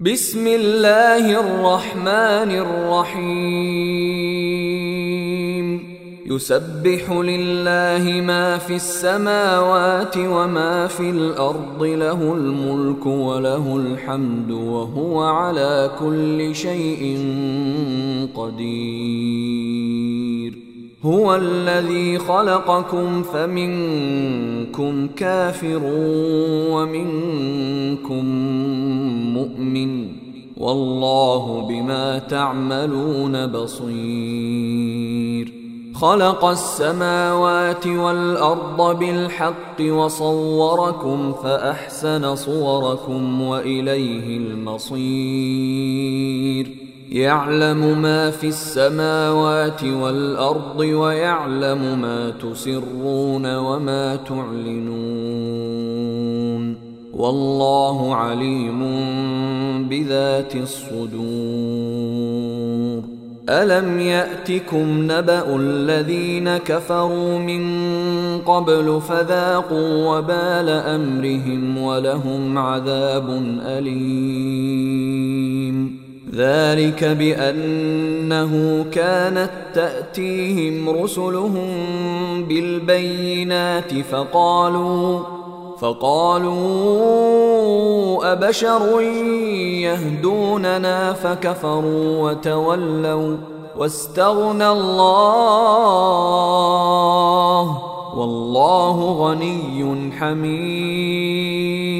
بسم الله الرحمن الرحيم يسبح لله ما في السماوات وما في الأرض له الملك وله الحمد وهو على كل شيء قدير هو الذي خلقكم فمنكم كافر ومنكم مؤمن والله بما تعملون بصير. خلق السماوات والأرض بالحق وصوركم فأحسن صوركم وإليه المصير. يعلم ما في السماوات والأرض ويعلم ما تسرون وما تعلنون والله عليم بذات الصدور. ألم يأتكم نبأ الذين كفروا من قبل فذاقوا وبال أمرهم ولهم عذاب أليم. ذلك بأنه كانت تأتيهم رسلهم بالبينات فقالوا فقالوا أبشر يهدوننا فكفروا وتولوا واستغنى الله والله غني حميد.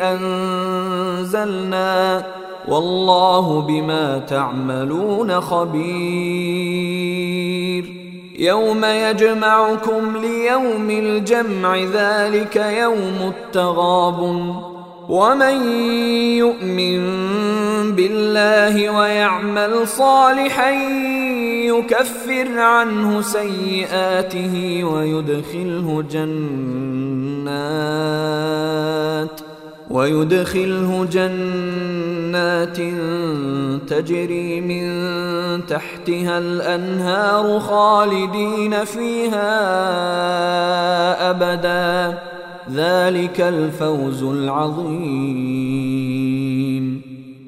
أنزلنا والله بما تعملون خبير. يوم يجمعكم ليوم الجمع ذلك يوم التغاب ومن يؤمن بالله ويعمل صالحا يكفر عنه سيئاته ويدخله جنات. ويدخله جنات تجري من تحتها الأنهار خالدين فيها أبدا. ذلك الفوز العظيم.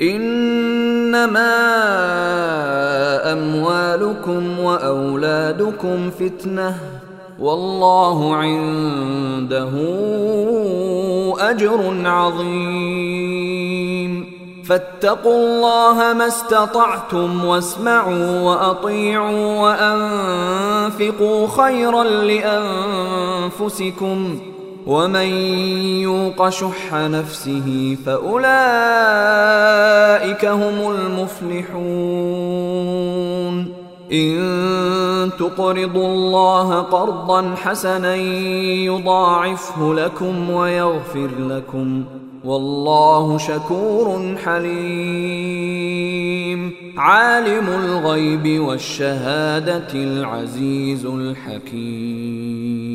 إنما أموالكم وأولادكم فتنة والله عنده أجر عظيم. فاتقوا الله ما استطعتم واسمعوا وأطيعوا وأنفقوا خيرا لأنفسكم. ومن يوق شح نفسه فأولئك هم المفلحون. إن تقرضوا الله قرضا حسنا يضاعفه لكم ويغفر لكم. والله شكور حليم. عالم الغيب والشهادة العزيز الحكيم.